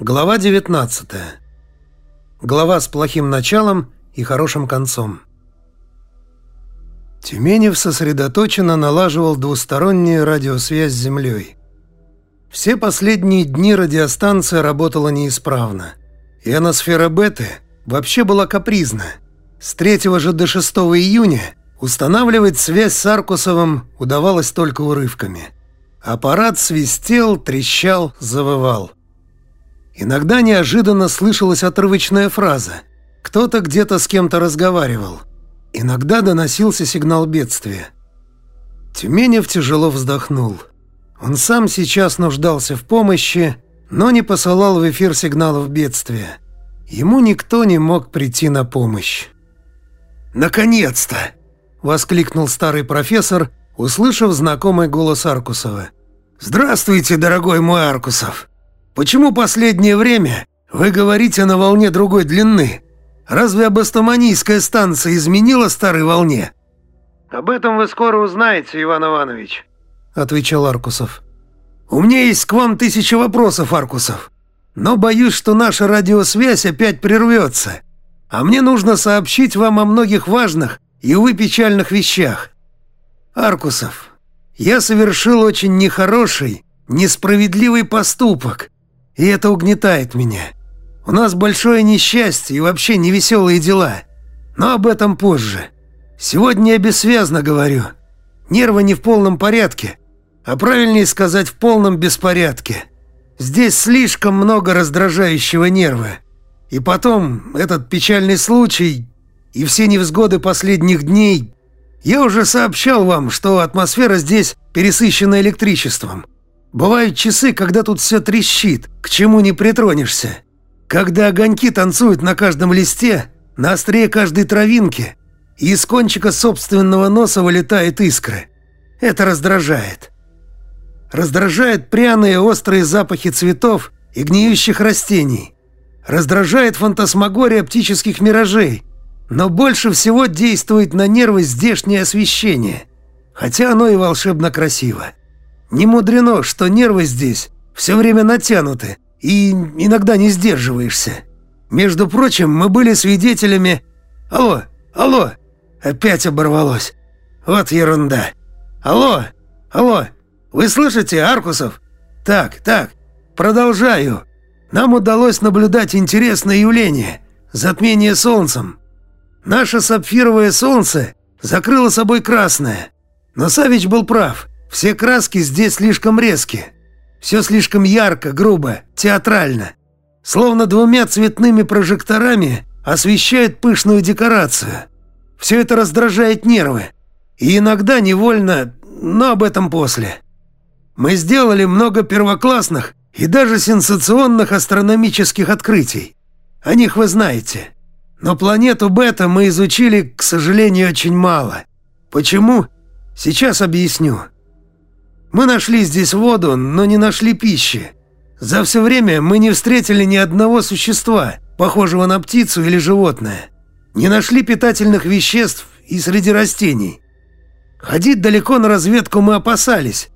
Глава 19. Глава с плохим началом и хорошим концом. Тюменев сосредоточенно налаживал двустороннюю радиосвязь с Землей. Все последние дни радиостанция работала неисправно. Ионосфера Беты вообще была капризна. С 3 же до 6 июня устанавливать связь с Аркусовым удавалось только урывками. Аппарат свистел, трещал, завывал. Иногда неожиданно слышалась отрывочная фраза. Кто-то где-то с кем-то разговаривал. Иногда доносился сигнал бедствия. Тюменев тяжело вздохнул. Он сам сейчас нуждался в помощи, но не посылал в эфир сигналов бедствия. Ему никто не мог прийти на помощь. «Наконец-то!» — воскликнул старый профессор, услышав знакомый голос Аркусова. «Здравствуйте, дорогой мой Аркусов! Почему последнее время вы говорите на волне другой длины? Разве абастоманийская станция изменила старой волне?» «Об этом вы скоро узнаете, Иван Иванович», — отвечал Аркусов. «У меня есть к вам тысяча вопросов, Аркусов. Но боюсь, что наша радиосвязь опять прервется. А мне нужно сообщить вам о многих важных и, увы, печальных вещах. Аркусов, я совершил очень нехороший, несправедливый поступок, и это угнетает меня. У нас большое несчастье и вообще невеселые дела. Но об этом позже. Сегодня я бессвязно говорю. Нервы не в полном порядке, а правильнее сказать, в полном беспорядке. Здесь слишком много раздражающего нерва. И потом, этот печальный случай и все невзгоды последних дней. Я уже сообщал вам, что атмосфера здесь пересыщена электричеством. Бывают часы, когда тут все трещит, к чему не притронешься. Когда огоньки танцуют на каждом листе, на острее каждой травинки, и из кончика собственного носа вылетают искры. Это раздражает. Раздражает пряные острые запахи цветов и гниющих растений. Раздражает фантасмагория оптических миражей. Но больше всего действует на нервы здешнее освещение. Хотя оно и волшебно красиво. Не мудрено, что нервы здесь все время натянуты, и иногда не сдерживаешься. Между прочим, мы были свидетелями... Алло, алло, опять оборвалось. Вот ерунда. Алло, алло, вы слышите, Аркусов? Так, так, продолжаю. Нам удалось наблюдать интересное явление – затмение солнцем. Наше сапфировое солнце закрыло собой красное. Но Савич был прав – все краски здесь слишком резкие. Все слишком ярко, грубо, театрально. Словно двумя цветными прожекторами освещают пышную декорацию. Все это раздражает нервы. И иногда невольно, но об этом после. Мы сделали много первоклассных и даже сенсационных астрономических открытий. О них вы знаете. Но планету Бета мы изучили, к сожалению, очень мало. Почему? Сейчас объясню. Мы нашли здесь воду, но не нашли пищи. За все время мы не встретили ни одного существа, похожего на птицу или животное. Не нашли питательных веществ и среди растений. Ходить далеко на разведку мы опасались.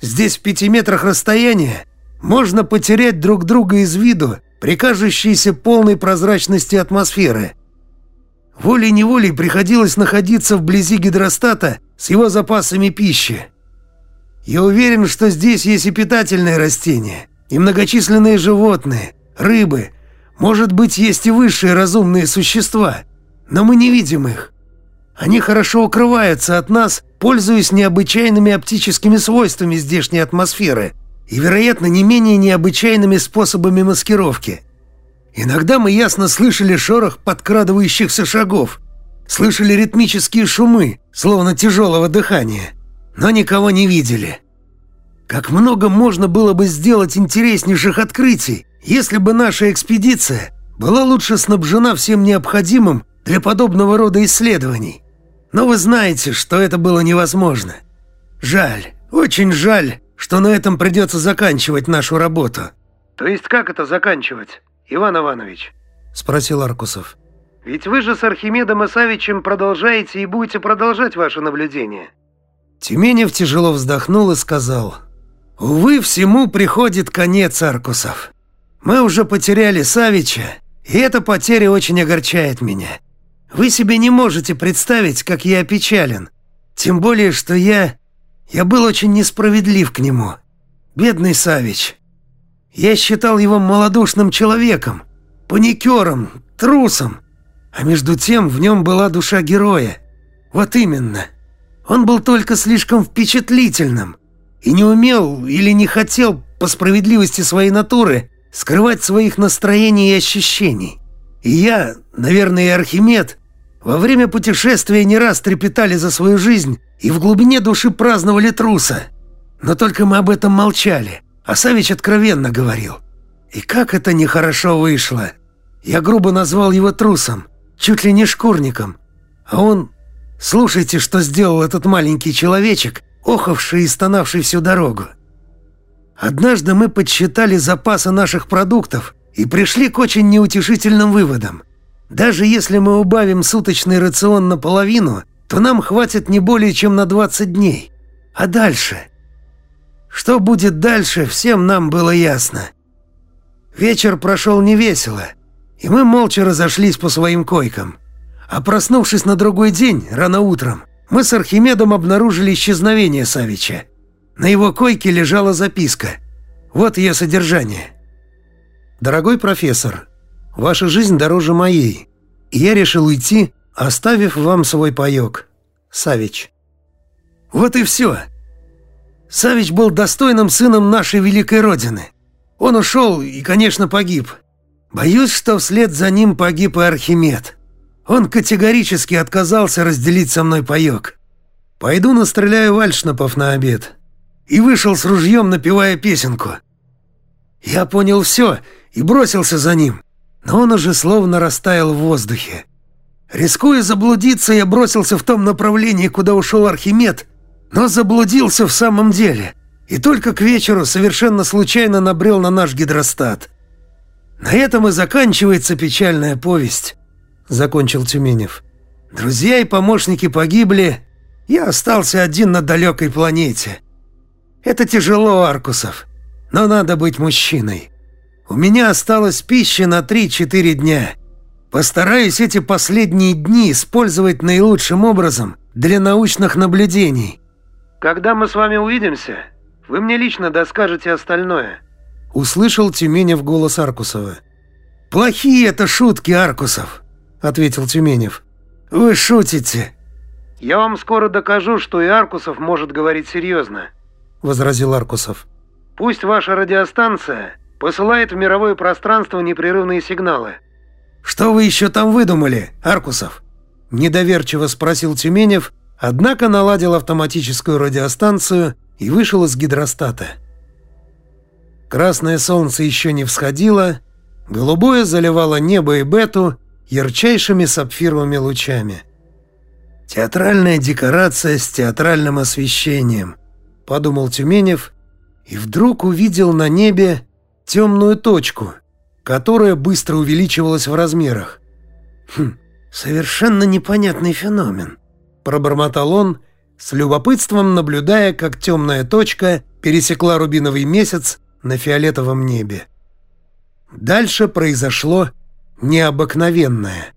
Здесь в пяти метрах расстояния можно потерять друг друга из виду при кажущейся полной прозрачности атмосферы. Волей-неволей приходилось находиться вблизи гидростата с его запасами пищи. Я уверен, что здесь есть и питательные растения, и многочисленные животные, рыбы. Может быть, есть и высшие разумные существа, но мы не видим их. Они хорошо укрываются от нас, пользуясь необычайными оптическими свойствами здешней атмосферы и, вероятно, не менее необычайными способами маскировки. Иногда мы ясно слышали шорох подкрадывающихся шагов, слышали ритмические шумы, словно тяжелого дыхания – но никого не видели. Как много можно было бы сделать интереснейших открытий, если бы наша экспедиция была лучше снабжена всем необходимым для подобного рода исследований. Но вы знаете, что это было невозможно. Жаль, очень жаль, что на этом придется заканчивать нашу работу. То есть как это заканчивать, Иван Иванович? Спросил Аркусов. Ведь вы же с Архимедом Исавичем продолжаете и будете продолжать ваши наблюдения. Тюменев тяжело вздохнул и сказал, «Увы, всему приходит конец, Аркусов. Мы уже потеряли Савича, и эта потеря очень огорчает меня. Вы себе не можете представить, как я опечален. Тем более, что я... Я был очень несправедлив к нему. Бедный Савич. Я считал его малодушным человеком, паникером, трусом. А между тем в нем была душа героя. Вот именно. Он был только слишком впечатлительным и не умел или не хотел, по справедливости своей натуры, скрывать своих настроений и ощущений. И я, наверное, и Архимед, во время путешествия не раз трепетали за свою жизнь и в глубине души праздновали труса. Но только мы об этом молчали, а Савич откровенно говорил. И как это нехорошо вышло. Я грубо назвал его трусом, чуть ли не шкурником. А он... Слушайте, что сделал этот маленький человечек, охавший и стонавший всю дорогу. Однажды мы подсчитали запасы наших продуктов и пришли к очень неутешительным выводам. Даже если мы убавим суточный рацион наполовину, то нам хватит не более чем на 20 дней. А дальше? Что будет дальше, всем нам было ясно. Вечер прошел невесело, и мы молча разошлись по своим койкам. А проснувшись на другой день, рано утром, мы с Архимедом обнаружили исчезновение Савича. На его койке лежала записка. Вот ее содержание. «Дорогой профессор, ваша жизнь дороже моей, я решил уйти, оставив вам свой паёк. Савич». Вот и все. Савич был достойным сыном нашей великой Родины. Он ушел и, конечно, погиб. Боюсь, что вслед за ним погиб и Архимед. Он категорически отказался разделить со мной паёк. Пойду настреляю вальшнапов на обед и вышел с ружьем, напевая песенку. Я понял все и бросился за ним, но он уже словно растаял в воздухе. Рискуя заблудиться, я бросился в том направлении, куда ушел Архимед, но заблудился в самом деле, и только к вечеру совершенно случайно набрел на наш гидростат. На этом и заканчивается печальная повесть, закончил Тюменев. Друзья и помощники погибли, я остался один на далекой планете. Это тяжело, Аркусов, но надо быть мужчиной. У меня осталось пищи на 3-4 дня. Постараюсь эти последние дни использовать наилучшим образом для научных наблюдений. Когда мы с вами увидимся, вы мне лично доскажете остальное. Услышал Тюменев голос Аркусова. «Плохие это шутки, Аркусов», — ответил Тюменев. «Вы шутите». «Я вам скоро докажу, что и Аркусов может говорить серьезно». — возразил Аркусов. «Пусть ваша радиостанция посылает в мировое пространство непрерывные сигналы». «Что вы еще там выдумали, Аркусов?» — недоверчиво спросил Тюменев, однако наладил автоматическую радиостанцию и вышел из гидростата. Красное солнце еще не всходило, голубое заливало небо и бету ярчайшими сапфировыми лучами. Театральная декорация с театральным освещением, подумал Тюменев, и вдруг увидел на небе темную точку, которая быстро увеличивалась в размерах. «Хм, совершенно непонятный феномен», – пробормотал он, с любопытством наблюдая, как темная точка пересекла рубиновый месяц на фиолетовом небе. Дальше произошло необыкновенное.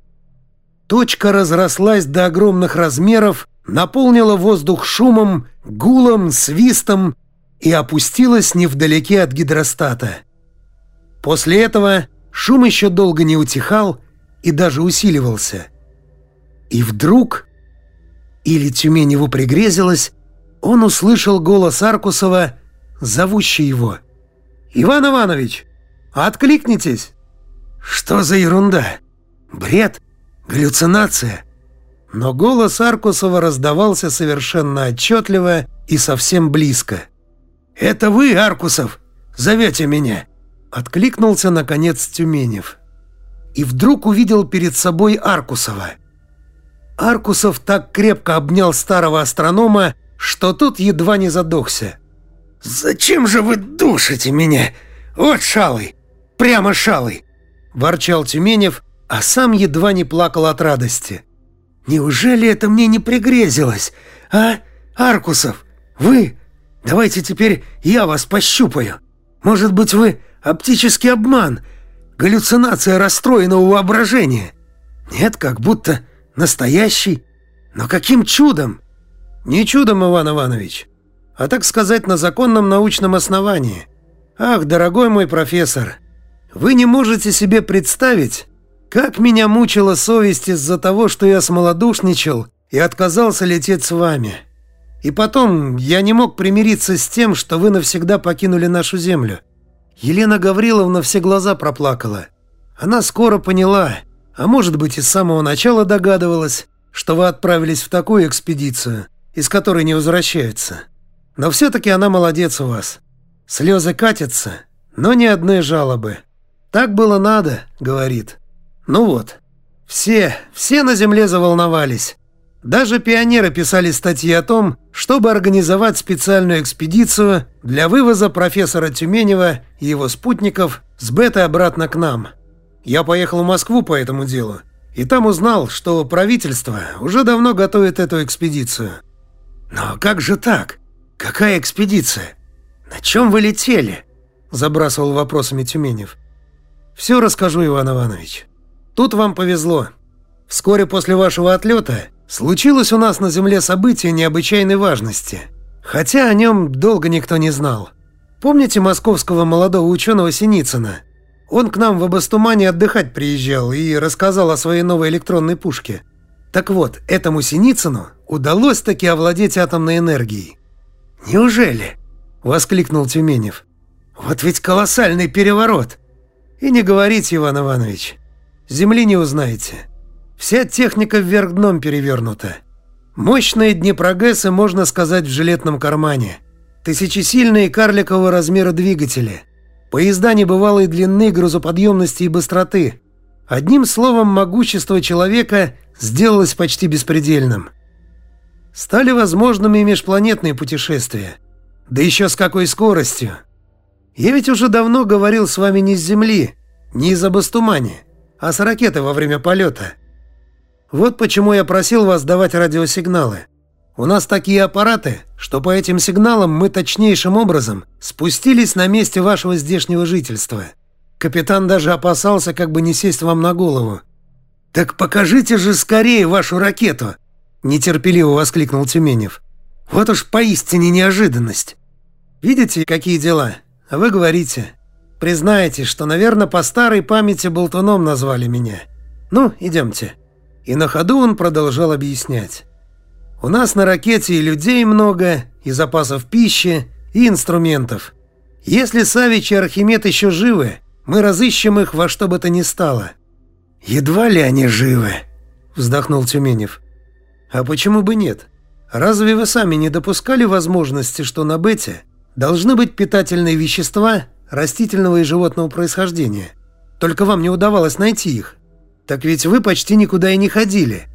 Точка разрослась до огромных размеров наполнила воздух шумом, гулом, свистом и опустилась невдалеке от гидростата. После этого шум еще долго не утихал и даже усиливался. И вдруг, или Тюменеву пригрезилось, он услышал голос Аркусова, зовущий его. «Иван Иванович, откликнитесь!» «Что за ерунда? Бред? Галлюцинация?» но голос Аркусова раздавался совершенно отчетливо и совсем близко. «Это вы, Аркусов? Зовете меня?» Откликнулся, наконец, Тюменев. И вдруг увидел перед собой Аркусова. Аркусов так крепко обнял старого астронома, что тот едва не задохся. «Зачем же вы душите меня? Вот шалый! Прямо шалый!» Ворчал Тюменев, а сам едва не плакал от радости. Неужели это мне не пригрезилось? А, Аркусов, вы? Давайте теперь я вас пощупаю. Может быть, вы Оптический обман, галлюцинация расстроенного воображения. Нет, как будто настоящий. Но каким чудом? Не чудом, Иван Иванович, а так сказать на законном научном основании. Ах, дорогой мой профессор, вы не можете себе представить, как меня мучила совесть из-за того, что я смолодушничал и отказался лететь с вами. И потом я не мог примириться с тем, что вы навсегда покинули нашу землю. Елена Гавриловна все глаза проплакала. Она скоро поняла, а может быть и с самого начала догадывалась, что вы отправились в такую экспедицию, из которой не возвращаются. Но все-таки она молодец у вас. Слезы катятся, но ни одной жалобы. Так было надо, говорит. Ну вот, все, все на земле заволновались. Даже пионеры писали статьи о том, чтобы организовать специальную экспедицию для вывоза профессора Тюменева и его спутников с бета обратно к нам. Я поехал в Москву по этому делу, и там узнал, что правительство уже давно готовит эту экспедицию. Но как же так? Какая экспедиция? На чем вы летели? Забрасывал вопросами Тюменев. Все расскажу, Иван Иванович. Тут вам повезло. Вскоре после вашего отлета Случилось у нас на Земле событие необычайной важности, хотя о нем долго никто не знал. Помните московского молодого ученого Синицына? Он к нам в Абастумане отдыхать приезжал и рассказал о своей новой электронной пушке. Так вот, этому Синицыну удалось таки овладеть атомной энергией. «Неужели?» – воскликнул Тюменев. «Вот ведь колоссальный переворот!» «И не говорите, Иван Иванович. Земли не узнаете». Вся техника вверх дном перевернута. Мощные Днепрогэсы, можно сказать, в жилетном кармане. Тысячесильные карликового размера двигатели. Поезда небывалой длины, грузоподъемности и быстроты. Одним словом, могущество человека сделалось почти беспредельным. Стали возможными межпланетные путешествия. Да еще с какой скоростью. Я ведь уже давно говорил с вами не с Земли, не из Абастумани, а с ракеты во время полета. Вот почему я просил вас давать радиосигналы. У нас такие аппараты, что по этим сигналам мы точнейшим образом спустились на месте вашего здешнего жительства. Капитан даже опасался, как бы не сесть вам на голову. «Так покажите же скорее вашу ракету!» – нетерпеливо воскликнул Тюменев. «Вот уж поистине неожиданность. Видите, какие дела? А вы говорите. Признаете, что, наверное, по старой памяти болтуном назвали меня. Ну, идемте». И на ходу он продолжал объяснять. «У нас на ракете и людей много, и запасов пищи, и инструментов. Если Савич и Архимед еще живы, мы разыщем их во что бы то ни стало». «Едва ли они живы», — вздохнул Тюменев. «А почему бы нет? Разве вы сами не допускали возможности, что на Бете должны быть питательные вещества растительного и животного происхождения? Только вам не удавалось найти их». Так ведь вы почти никуда и не ходили.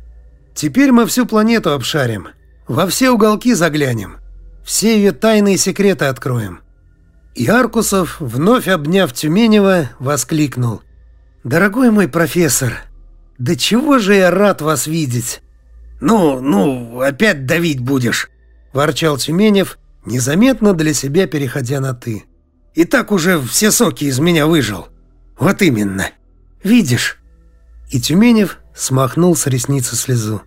Теперь мы всю планету обшарим. Во все уголки заглянем. Все ее тайные секреты откроем. И Аркусов, вновь обняв Тюменева, воскликнул. «Дорогой мой профессор, да чего же я рад вас видеть!» «Ну, ну, опять давить будешь!» – ворчал Тюменев, незаметно для себя переходя на «ты». «И так уже все соки из меня выжил. Вот именно. Видишь, и Тюменев смахнул с ресницы слезу.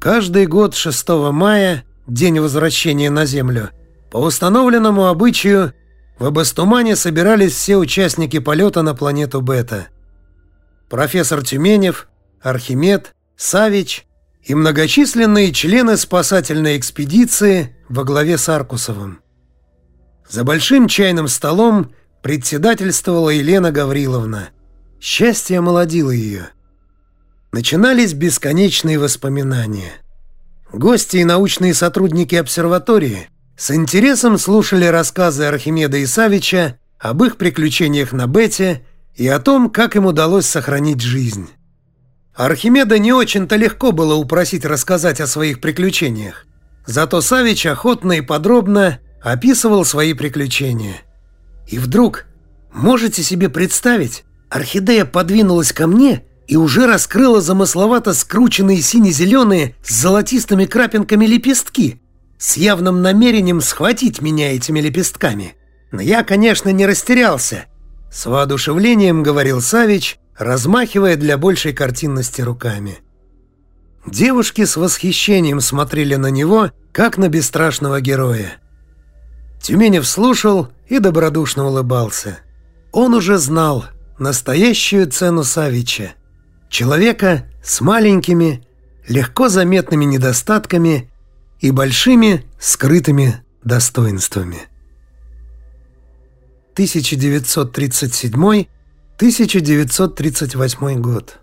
Каждый год 6 мая, день возвращения на Землю, по установленному обычаю в Абастумане собирались все участники полета на планету Бета. Профессор Тюменев, Архимед, Савич и многочисленные члены спасательной экспедиции во главе с Аркусовым. За большим чайным столом председательствовала Елена Гавриловна – Счастье омолодило ее. Начинались бесконечные воспоминания. Гости и научные сотрудники обсерватории с интересом слушали рассказы Архимеда и Савича об их приключениях на Бете и о том, как им удалось сохранить жизнь. Архимеда не очень-то легко было упросить рассказать о своих приключениях. Зато Савич охотно и подробно описывал свои приключения. И вдруг, можете себе представить, Орхидея подвинулась ко мне и уже раскрыла замысловато скрученные сине-зеленые с золотистыми крапинками лепестки, с явным намерением схватить меня этими лепестками. Но я, конечно, не растерялся. С воодушевлением говорил Савич, размахивая для большей картинности руками. Девушки с восхищением смотрели на него, как на бесстрашного героя. Тюменев слушал и добродушно улыбался. Он уже знал настоящую цену Савича. Человека с маленькими, легко заметными недостатками и большими скрытыми достоинствами. 1937-1938 год.